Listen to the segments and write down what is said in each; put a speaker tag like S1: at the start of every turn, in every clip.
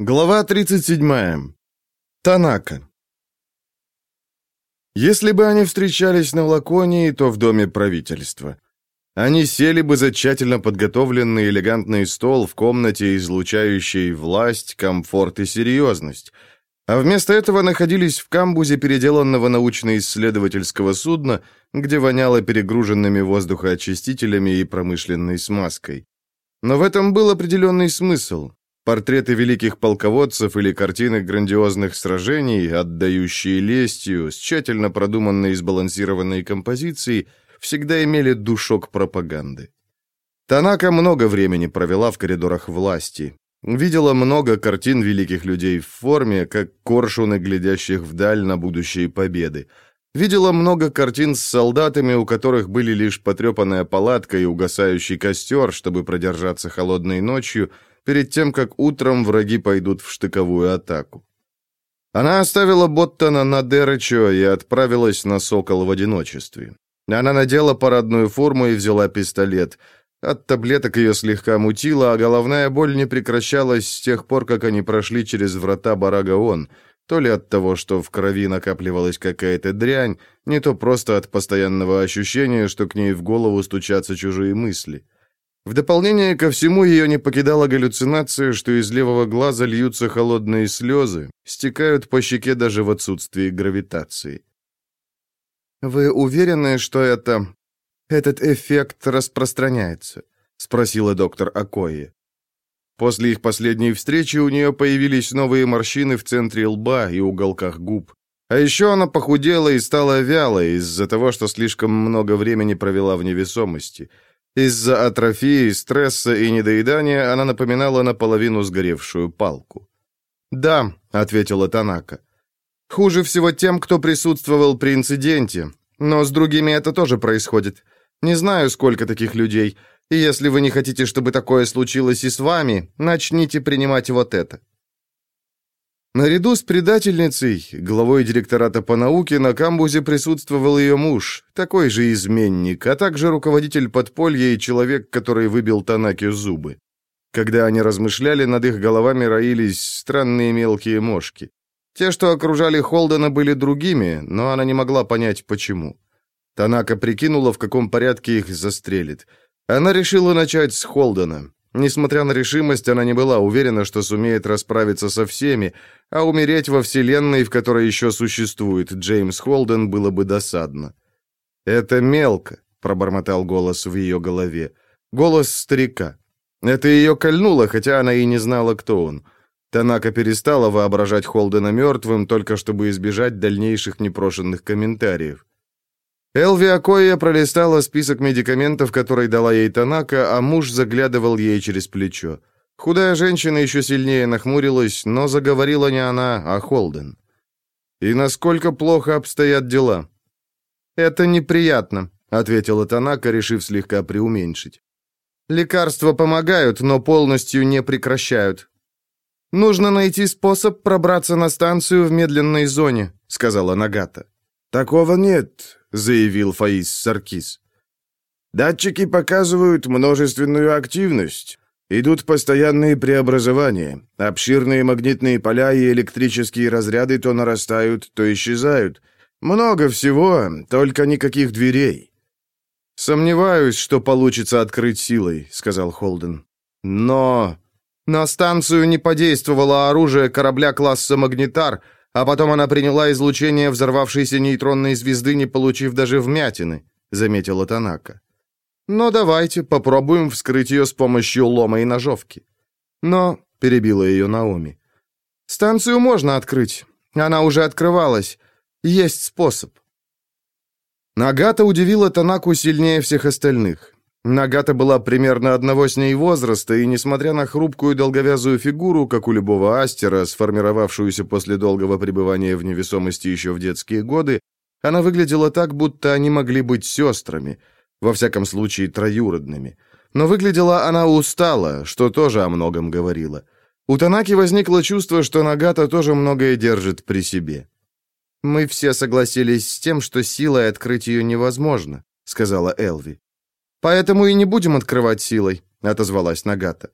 S1: Глава 37. Танака. Если бы они встречались на Лаконии, то в доме правительства. Они сели бы за тщательно подготовленный элегантный стол в комнате, излучающей власть, комфорт и серьезность. А вместо этого находились в камбузе переделанного научно-исследовательского судна, где воняло перегруженными воздухоочистителями и промышленной смазкой. Но в этом был определенный смысл. Портреты великих полководцев или картины грандиозных сражений, отдающие лестью, с тщательно продуманной и сбалансированной композицией, всегда имели душок пропаганды. Танака много времени провела в коридорах власти. Видела много картин великих людей в форме, как коршуны, глядящих вдаль на будущие победы. Видела много картин с солдатами, у которых были лишь потрепанная палатка и угасающий костер, чтобы продержаться холодной ночью – перед тем, как утром враги пойдут в штыковую атаку. Она оставила Боттона на Деречо и отправилась на Сокол в одиночестве. Она надела парадную форму и взяла пистолет. От таблеток ее слегка мутило, а головная боль не прекращалась с тех пор, как они прошли через врата Барагаон, то ли от того, что в крови накапливалась какая-то дрянь, не то просто от постоянного ощущения, что к ней в голову стучатся чужие мысли. В дополнение ко всему ее не покидала галлюцинация, что из левого глаза льются холодные слезы, стекают по щеке даже в отсутствии гравитации. «Вы уверены, что это... этот эффект распространяется?» — спросила доктор Акои. После их последней встречи у нее появились новые морщины в центре лба и уголках губ. А еще она похудела и стала вялой из-за того, что слишком много времени провела в невесомости — из-за атрофии, стресса и недоедания она напоминала наполовину сгоревшую палку. «Да», — ответила Танака. «Хуже всего тем, кто присутствовал при инциденте. Но с другими это тоже происходит. Не знаю, сколько таких людей. И если вы не хотите, чтобы такое случилось и с вами, начните принимать вот это». Наряду с предательницей, главой директората по науке, на камбузе присутствовал ее муж, такой же изменник, а также руководитель подполья и человек, который выбил Танаке зубы. Когда они размышляли, над их головами роились странные мелкие мошки. Те, что окружали Холдена, были другими, но она не могла понять, почему. Танака прикинула, в каком порядке их застрелит. Она решила начать с Холдена. Несмотря на решимость, она не была уверена, что сумеет расправиться со всеми, а умереть во вселенной, в которой еще существует Джеймс Холден, было бы досадно. «Это мелко», — пробормотал голос в ее голове. Голос старика. Это ее кольнуло, хотя она и не знала, кто он. Танака перестала воображать Холдена мертвым, только чтобы избежать дальнейших непрошенных комментариев. Элви Акоя пролистала список медикаментов, который дала ей Танака, а муж заглядывал ей через плечо. Худая женщина еще сильнее нахмурилась, но заговорила не она, а Холден. «И насколько плохо обстоят дела?» «Это неприятно», — ответила Танака, решив слегка преуменьшить. «Лекарства помогают, но полностью не прекращают. Нужно найти способ пробраться на станцию в медленной зоне», — сказала Нагата.
S2: «Такого нет заявил Фаис Саркис. Датчики показывают множественную активность. Идут постоянные преобразования. Обширные магнитные поля и электрические разряды то нарастают, то исчезают. Много всего, только никаких дверей.
S1: «Сомневаюсь, что получится открыть силой», — сказал Холден. «Но...» «На станцию не подействовало оружие корабля класса «Магнитар», а потом она приняла излучение взорвавшейся нейтронной звезды, не получив даже вмятины», — заметила Танака. «Но давайте попробуем вскрыть ее с помощью лома и ножовки». «Но», — перебила ее Наоми, — «станцию можно открыть. Она уже открывалась. Есть способ». Нагата удивила Танаку сильнее всех остальных. Нагата была примерно одного с ней возраста, и, несмотря на хрупкую долговязую фигуру, как у любого астера, сформировавшуюся после долгого пребывания в невесомости еще в детские годы, она выглядела так, будто они могли быть сестрами, во всяком случае троюродными. Но выглядела она устала, что тоже о многом говорило. У Танаки возникло чувство, что Нагата тоже многое держит при себе. «Мы все согласились с тем, что силой открыть ее невозможно», — сказала Элви. «Поэтому и не будем открывать силой», — отозвалась Нагата.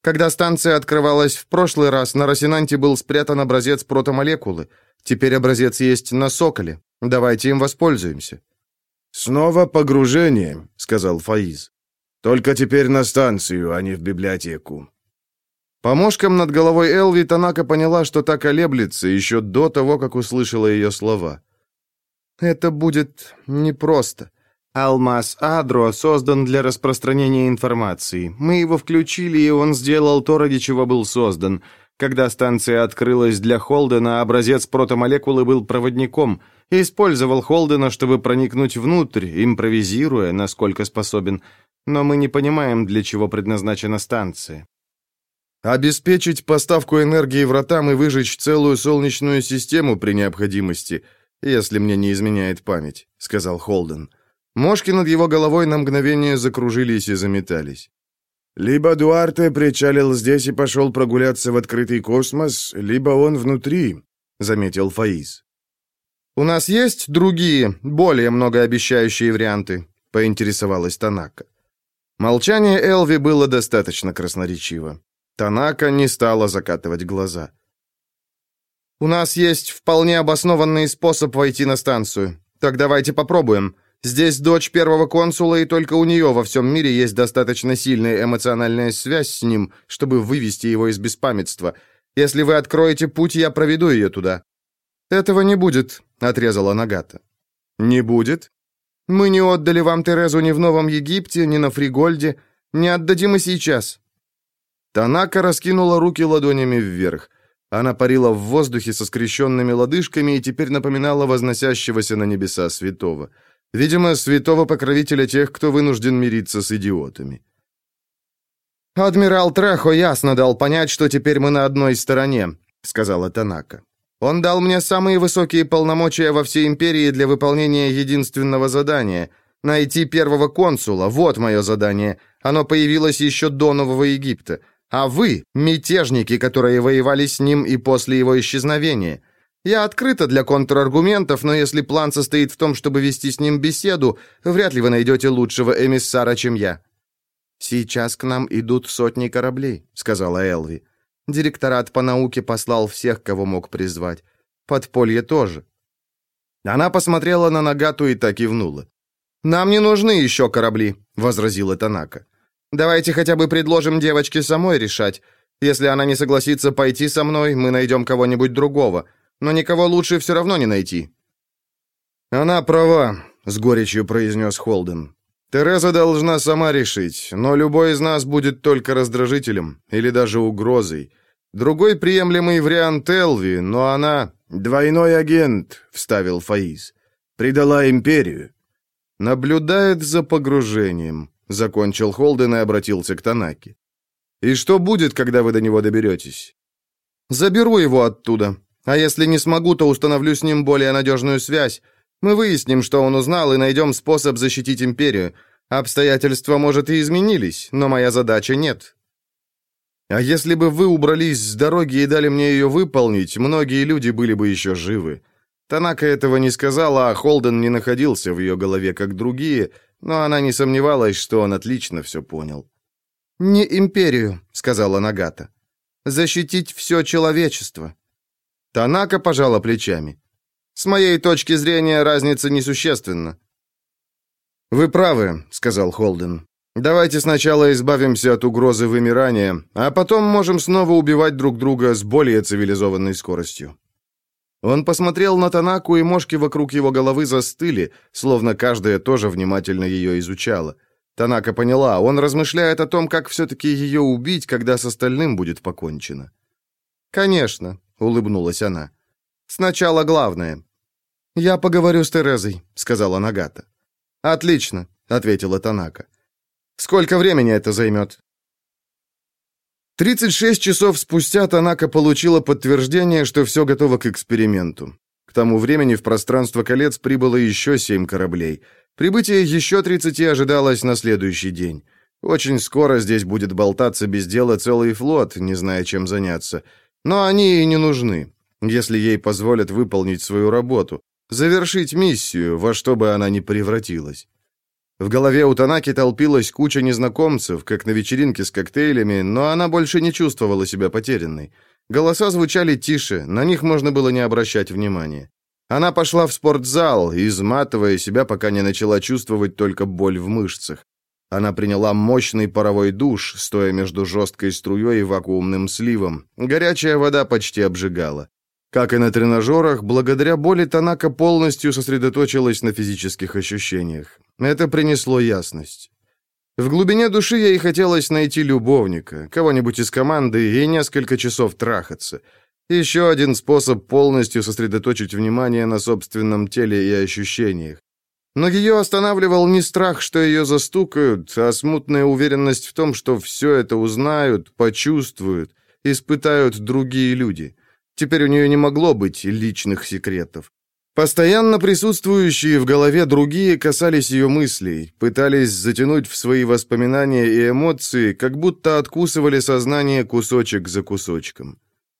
S1: Когда станция открывалась в прошлый раз, на Росинанте был спрятан образец протомолекулы. Теперь образец есть на Соколе. Давайте им воспользуемся».
S2: «Снова погружение», — сказал Фаиз. «Только теперь на станцию, а не в библиотеку».
S1: По мошкам над головой Элви Танака поняла, что так колеблется еще до того, как услышала ее слова. «Это будет непросто. Алмаз Адро создан для распространения информации. Мы его включили, и он сделал то, ради чего был создан. Когда станция открылась для Холдена, образец протомолекулы был проводником. Использовал Холдена, чтобы проникнуть внутрь, импровизируя, насколько способен. Но мы не понимаем, для чего предназначена станция. Обеспечить поставку энергии вратам и выжечь целую солнечную систему при необходимости, если мне не изменяет память, сказал Холден. Мошки над его головой на мгновение закружились и заметались.
S2: «Либо Дуарте причалил здесь и пошел прогуляться в открытый космос, либо он внутри», — заметил Фаиз.
S1: «У нас есть другие, более многообещающие варианты?» — поинтересовалась Танака. Молчание Элви было достаточно красноречиво. Танака не стала закатывать глаза. «У нас есть вполне обоснованный способ войти на станцию. Так давайте попробуем. Здесь дочь первого консула, и только у нее во всем мире есть достаточно сильная эмоциональная связь с ним, чтобы вывести его из беспамятства. Если вы откроете путь, я проведу ее туда». «Этого не будет», — отрезала Нагата. «Не будет? Мы не отдали вам Терезу ни в Новом Египте, ни на Фригольде. Не отдадим и сейчас». Танака раскинула руки ладонями вверх. Она парила в воздухе со скрещенными лодыжками и теперь напоминала возносящегося на небеса святого. Видимо, святого покровителя тех, кто вынужден мириться с идиотами. «Адмирал Трехо ясно дал понять, что теперь мы на одной стороне», — сказала Танака. «Он дал мне самые высокие полномочия во всей империи для выполнения единственного задания — найти первого консула. Вот мое задание. Оно появилось еще до Нового Египта. А вы — мятежники, которые воевали с ним и после его исчезновения. Я открыта для контраргументов, но если план состоит в том, чтобы вести с ним беседу, вряд ли вы найдете лучшего эмиссара, чем я». «Сейчас к нам идут сотни кораблей», — сказала Элви. «Директорат по науке послал всех, кого мог призвать. Подполье тоже». Она посмотрела на Нагату и так кивнула. «Нам не нужны еще корабли», — возразила Танака. «Давайте хотя бы предложим девочке самой решать. Если она не согласится пойти со мной, мы найдем кого-нибудь другого но никого лучше все равно не найти». «Она права», — с горечью произнес Холден. «Тереза должна сама решить, но любой из нас будет только раздражителем или даже угрозой. Другой приемлемый вариант Элви, но она...»
S2: «Двойной агент», — вставил Фаиз. «Предала империю».
S1: «Наблюдает за погружением», — закончил Холден и обратился к Танаке. «И что будет, когда вы до него доберетесь?» «Заберу его оттуда. А если не смогу, то установлю с ним более надежную связь. Мы выясним, что он узнал, и найдем способ защитить империю. Обстоятельства, может, и изменились, но моя задача нет. А если бы вы убрались с дороги и дали мне ее выполнить, многие люди были бы еще живы. Танака этого не сказала, а Холден не находился в ее голове, как другие, но она не сомневалась, что он отлично все понял. «Не империю», — сказала Нагата. «Защитить все человечество». Танака пожала плечами. «С моей точки зрения, разница несущественна». «Вы правы», — сказал Холден. «Давайте сначала избавимся от угрозы вымирания, а потом можем снова убивать друг друга с более цивилизованной скоростью». Он посмотрел на Танаку, и мошки вокруг его головы застыли, словно каждая тоже внимательно ее изучала. Танака поняла, он размышляет о том, как все-таки ее убить, когда с остальным будет покончено. «Конечно», улыбнулась она. Сначала главное. Я поговорю с Терезой, сказала Нагата. Отлично, ответила Танака. Сколько времени это займет?» 36 часов спустя Танака получила подтверждение, что все готово к эксперименту. К тому времени в пространство колец прибыло еще семь кораблей. Прибытие еще 30 ожидалось на следующий день. Очень скоро здесь будет болтаться без дела целый флот, не зная, чем заняться. Но они и не нужны, если ей позволят выполнить свою работу, завершить миссию, во что бы она ни превратилась. В голове у Танаки толпилась куча незнакомцев, как на вечеринке с коктейлями, но она больше не чувствовала себя потерянной. Голоса звучали тише, на них можно было не обращать внимания. Она пошла в спортзал, изматывая себя, пока не начала чувствовать только боль в мышцах. Она приняла мощный паровой душ, стоя между жесткой струей и вакуумным сливом. Горячая вода почти обжигала. Как и на тренажерах, благодаря боли Танака полностью сосредоточилась на физических ощущениях. Это принесло ясность. В глубине души ей хотелось найти любовника, кого-нибудь из команды и несколько часов трахаться. Еще один способ полностью сосредоточить внимание на собственном теле и ощущениях. Но ее останавливал не страх, что ее застукают, а смутная уверенность в том, что все это узнают, почувствуют, испытают другие люди. Теперь у нее не могло быть личных секретов. Постоянно присутствующие в голове другие касались ее мыслей, пытались затянуть в свои воспоминания и эмоции, как будто откусывали сознание кусочек за кусочком.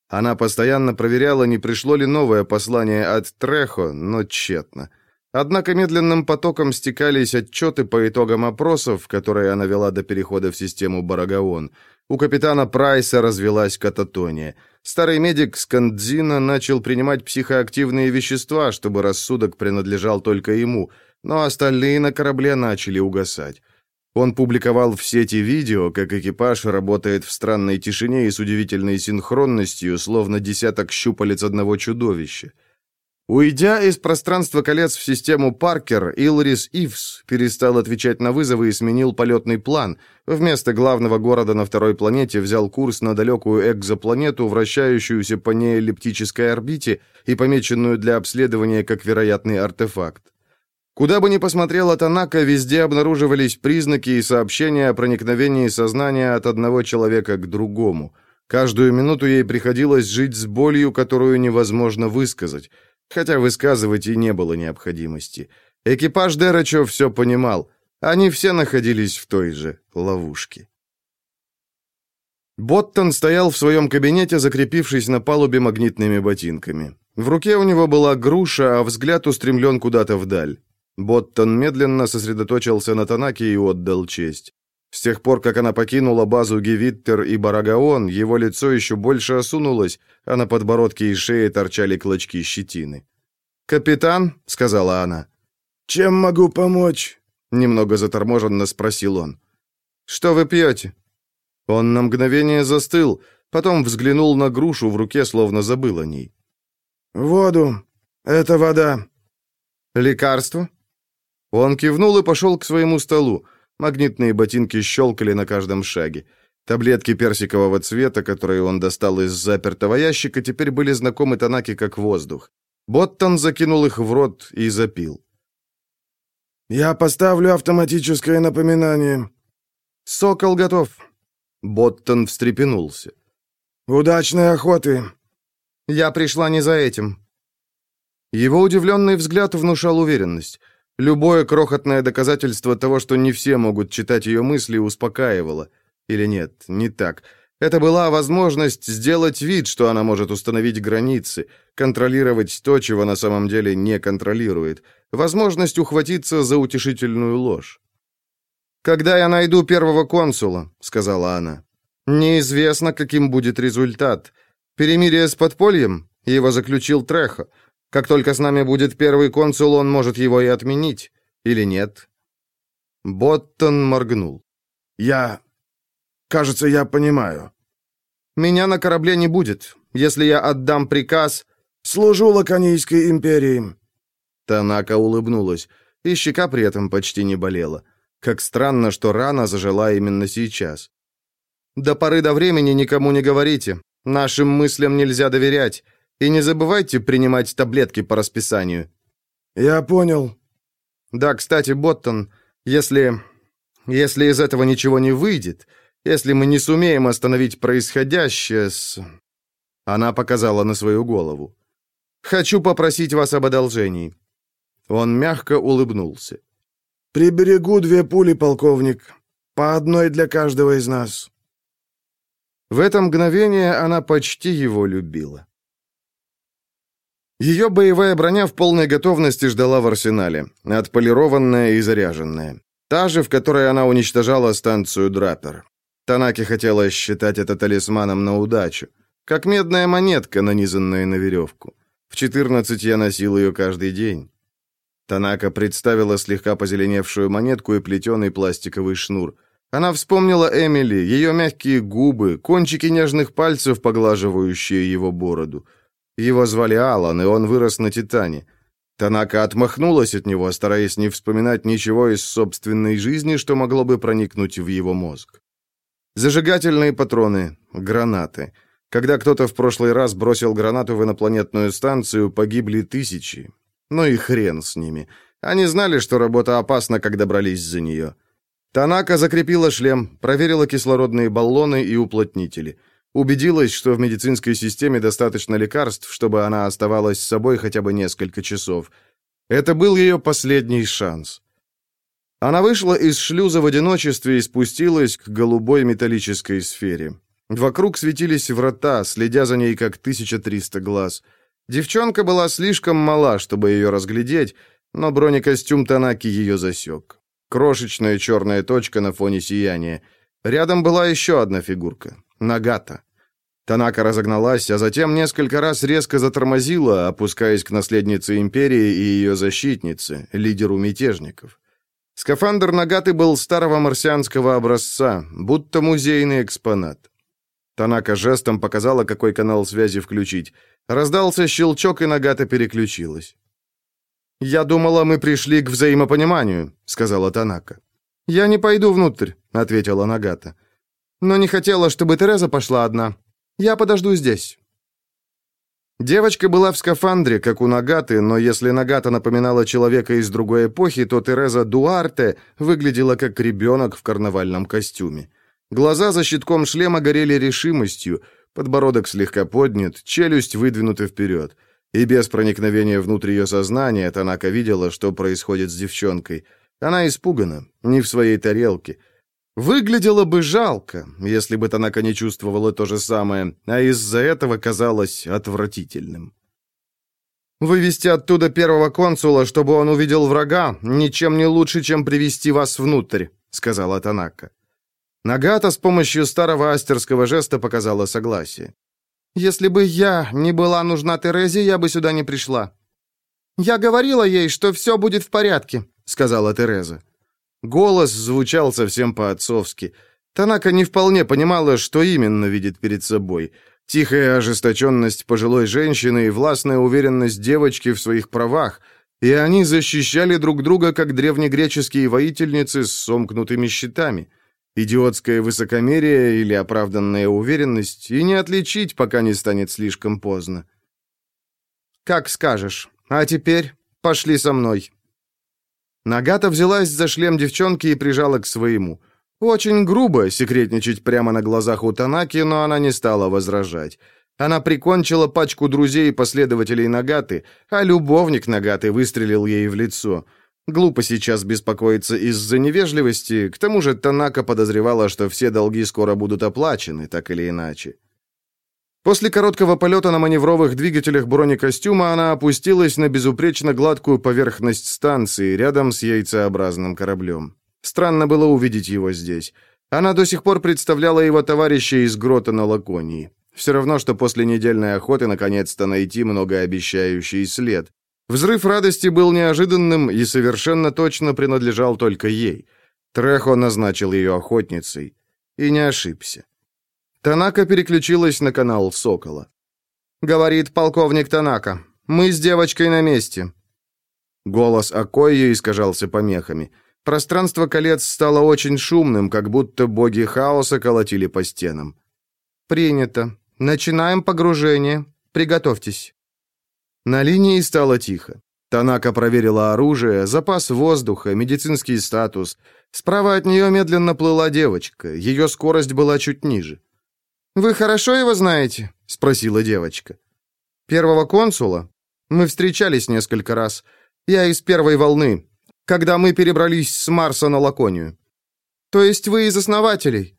S1: Она постоянно проверяла, не пришло ли новое послание от Трехо, но тщетно. Однако медленным потоком стекались отчеты по итогам опросов, которые она вела до перехода в систему Барагаон. У капитана Прайса развелась кататония. Старый медик Скандзина начал принимать психоактивные вещества, чтобы рассудок принадлежал только ему, но остальные на корабле начали угасать. Он публиковал в сети видео, как экипаж работает в странной тишине и с удивительной синхронностью, словно десяток щупалец одного чудовища. Уйдя из пространства колец в систему Паркер, Илрис Ивс перестал отвечать на вызовы и сменил полетный план. Вместо главного города на второй планете взял курс на далекую экзопланету, вращающуюся по неэллиптической орбите и помеченную для обследования как вероятный артефакт. Куда бы ни посмотрела Танака, везде обнаруживались признаки и сообщения о проникновении сознания от одного человека к другому. Каждую минуту ей приходилось жить с болью, которую невозможно высказать хотя высказывать и не было необходимости. Экипаж Дерачо все понимал. Они все находились в той же ловушке. Боттон стоял в своем кабинете, закрепившись на палубе магнитными ботинками. В руке у него была груша, а взгляд устремлен куда-то вдаль. Боттон медленно сосредоточился на Танаке и отдал честь. С тех пор, как она покинула базу Гевиттер и Барагаон, его лицо еще больше осунулось, а на подбородке и шее торчали клочки щетины. «Капитан», — сказала она.
S2: «Чем могу помочь?»
S1: — немного заторможенно спросил он. «Что вы пьете?» Он на мгновение застыл, потом взглянул на грушу в руке, словно забыл о ней.
S2: «Воду. Это вода».
S1: «Лекарство?» Он кивнул и пошел к своему столу. Магнитные ботинки щелкали на каждом шаге. Таблетки персикового цвета, которые он достал из запертого ящика, теперь были знакомы Танаки как воздух. Боттон закинул их в рот и запил.
S2: «Я поставлю автоматическое напоминание».
S1: «Сокол готов». Боттон встрепенулся.
S2: «Удачной охоты».
S1: «Я пришла не за этим». Его удивленный взгляд внушал уверенность. Любое крохотное доказательство того, что не все могут читать ее мысли, успокаивало. Или нет, не так. Это была возможность сделать вид, что она может установить границы, контролировать то, чего на самом деле не контролирует. Возможность ухватиться за утешительную ложь. «Когда я найду первого консула», — сказала она, — «неизвестно, каким будет результат. Перемирие с подпольем? Его заключил Трехо. Как только с нами будет первый консул, он может его и отменить. Или нет?» Боттон моргнул.
S2: «Я... Кажется, я понимаю».
S1: «Меня на корабле не будет. Если я отдам приказ...»
S2: «Служу Лаконийской империи».
S1: Танака улыбнулась, и щека при этом почти не болела. Как странно, что рана зажила именно сейчас. «До поры до времени никому не говорите. Нашим мыслям нельзя доверять. И не забывайте принимать таблетки по расписанию».
S2: «Я понял».
S1: «Да, кстати, Боттон, если... если из этого ничего не выйдет, если мы не сумеем остановить происходящее с...» Она показала на свою голову. «Хочу попросить вас об одолжении». Он мягко улыбнулся.
S2: «Приберегу две пули, полковник. По одной для каждого из нас».
S1: В это мгновение она почти его любила. Ее боевая броня в полной готовности ждала в арсенале, отполированная и заряженная. Та же, в которой она уничтожала станцию Драпер. Танаки хотела считать это талисманом на удачу. Как медная монетка, нанизанная на веревку. В 14 я носил ее каждый день. Танака представила слегка позеленевшую монетку и плетеный пластиковый шнур. Она вспомнила Эмили, ее мягкие губы, кончики нежных пальцев, поглаживающие его бороду. Его звали Алан, и он вырос на Титане. Танака отмахнулась от него, стараясь не вспоминать ничего из собственной жизни, что могло бы проникнуть в его мозг. Зажигательные патроны, гранаты. Когда кто-то в прошлый раз бросил гранату в инопланетную станцию, погибли тысячи. Ну и хрен с ними. Они знали, что работа опасна, когда брались за нее. Танака закрепила шлем, проверила кислородные баллоны и уплотнители. Убедилась, что в медицинской системе достаточно лекарств, чтобы она оставалась с собой хотя бы несколько часов. Это был ее последний шанс. Она вышла из шлюза в одиночестве и спустилась к голубой металлической сфере. Вокруг светились врата, следя за ней как 1300 глаз. Девчонка была слишком мала, чтобы ее разглядеть, но бронекостюм Танаки ее засек. Крошечная черная точка на фоне сияния. Рядом была еще одна фигурка — Нагата. Танака разогналась, а затем несколько раз резко затормозила, опускаясь к наследнице империи и ее защитнице, лидеру мятежников. Скафандр Нагаты был старого марсианского образца, будто музейный экспонат. Танака жестом показала, какой канал связи включить. Раздался щелчок, и Нагата переключилась. «Я думала, мы пришли к взаимопониманию», — сказала Танака. «Я не пойду внутрь», — ответила Нагата. «Но не хотела, чтобы Тереза пошла одна. Я подожду здесь». Девочка была в скафандре, как у Нагаты, но если Нагата напоминала человека из другой эпохи, то Тереза Дуарте выглядела как ребенок в карнавальном костюме. Глаза за щитком шлема горели решимостью, подбородок слегка поднят, челюсть выдвинута вперед. И без проникновения внутрь ее сознания Танака видела, что происходит с девчонкой. Она испугана, не в своей тарелке — Выглядело бы жалко, если бы Танака не чувствовала то же самое, а из-за этого казалось отвратительным. «Вывести оттуда первого консула, чтобы он увидел врага, ничем не лучше, чем привести вас внутрь», — сказала Танака. Нагата с помощью старого астерского жеста показала согласие. «Если бы я не была нужна Терезе, я бы сюда не пришла». «Я говорила ей, что все будет в порядке», — сказала Тереза. Голос звучал совсем по-отцовски. Танака не вполне понимала, что именно видит перед собой. Тихая ожесточенность пожилой женщины и властная уверенность девочки в своих правах. И они защищали друг друга, как древнегреческие воительницы с сомкнутыми щитами. Идиотское высокомерие или оправданная уверенность, и не отличить, пока не станет слишком поздно. «Как скажешь. А теперь пошли со мной», Нагата взялась за шлем девчонки и прижала к своему. Очень грубо секретничать прямо на глазах у Танаки, но она не стала возражать. Она прикончила пачку друзей и последователей Нагаты, а любовник Нагаты выстрелил ей в лицо. Глупо сейчас беспокоиться из-за невежливости, к тому же Танака подозревала, что все долги скоро будут оплачены, так или иначе. После короткого полета на маневровых двигателях бронекостюма она опустилась на безупречно гладкую поверхность станции рядом с яйцеобразным кораблем. Странно было увидеть его здесь. Она до сих пор представляла его товарища из грота на Лаконии. Все равно, что после недельной охоты наконец-то найти многообещающий след. Взрыв радости был неожиданным и совершенно точно принадлежал только ей. Трехо назначил ее охотницей. И не ошибся. Танака переключилась на канал «Сокола». «Говорит полковник Танака. Мы с девочкой на месте». Голос Акойи искажался помехами. Пространство колец стало очень шумным, как будто боги хаоса колотили по стенам. «Принято. Начинаем погружение. Приготовьтесь». На линии стало тихо. Танака проверила оружие, запас воздуха, медицинский статус. Справа от нее медленно плыла девочка. Ее скорость была чуть ниже. «Вы хорошо его знаете?» — спросила девочка. «Первого консула? Мы встречались несколько раз. Я из первой волны, когда мы перебрались с Марса на Лаконию». «То есть вы из основателей?»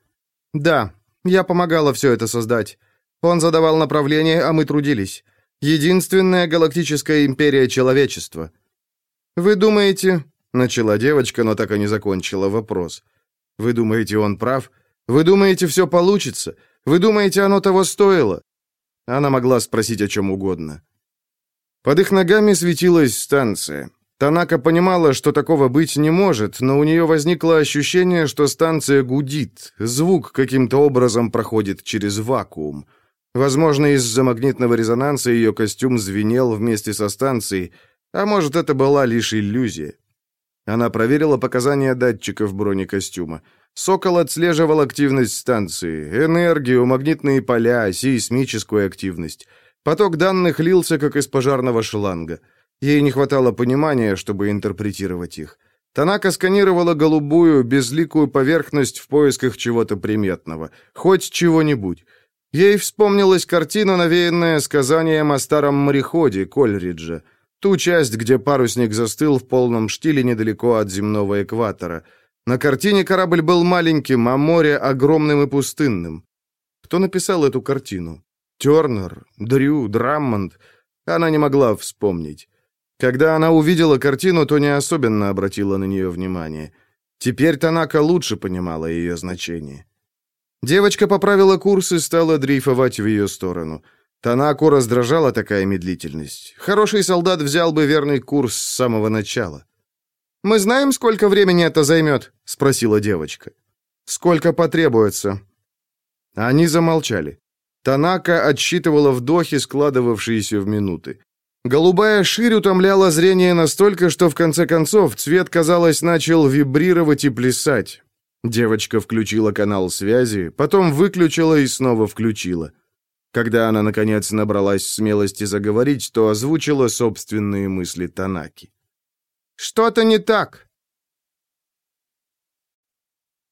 S1: «Да, я помогала все это создать. Он задавал направление, а мы трудились. Единственная галактическая империя человечества». «Вы думаете, Начала девочка, но так и не закончила вопрос. «Вы думаете, он прав? Вы думаете, все получится? Вы думаете, оно того стоило?» Она могла спросить о чем угодно. Под их ногами светилась станция. Танака понимала, что такого быть не может, но у нее возникло ощущение, что станция гудит, звук каким-то образом проходит через вакуум. Возможно, из-за магнитного резонанса ее костюм звенел вместе со станцией, а может, это была лишь иллюзия. Она проверила показания датчиков бронекостюма. «Сокол» отслеживал активность станции, энергию, магнитные поля, сейсмическую активность. Поток данных лился, как из пожарного шланга. Ей не хватало понимания, чтобы интерпретировать их. Танака сканировала голубую, безликую поверхность в поисках чего-то приметного. Хоть чего-нибудь. Ей вспомнилась картина, навеянная сказанием о старом мореходе Кольриджа. Ту часть, где парусник застыл в полном штиле недалеко от земного экватора. На картине корабль был маленьким, а море огромным и пустынным. Кто написал эту картину? Тернер, Дрю, Драммонд? Она не могла вспомнить. Когда она увидела картину, то не особенно обратила на нее внимание. Теперь Танака лучше понимала ее значение. Девочка поправила курс и стала дрейфовать в ее сторону. Танаку раздражала такая медлительность. Хороший солдат взял бы верный курс с самого начала. «Мы знаем, сколько времени это займет?» — спросила девочка. «Сколько потребуется?» Они замолчали. Танака отсчитывала вдохи, складывавшиеся в минуты. Голубая ширь утомляла зрение настолько, что в конце концов цвет, казалось, начал вибрировать и плясать. Девочка включила канал связи, потом выключила и снова включила. Когда она, наконец, набралась смелости заговорить, то озвучила собственные мысли Танаки. «Что-то не так!»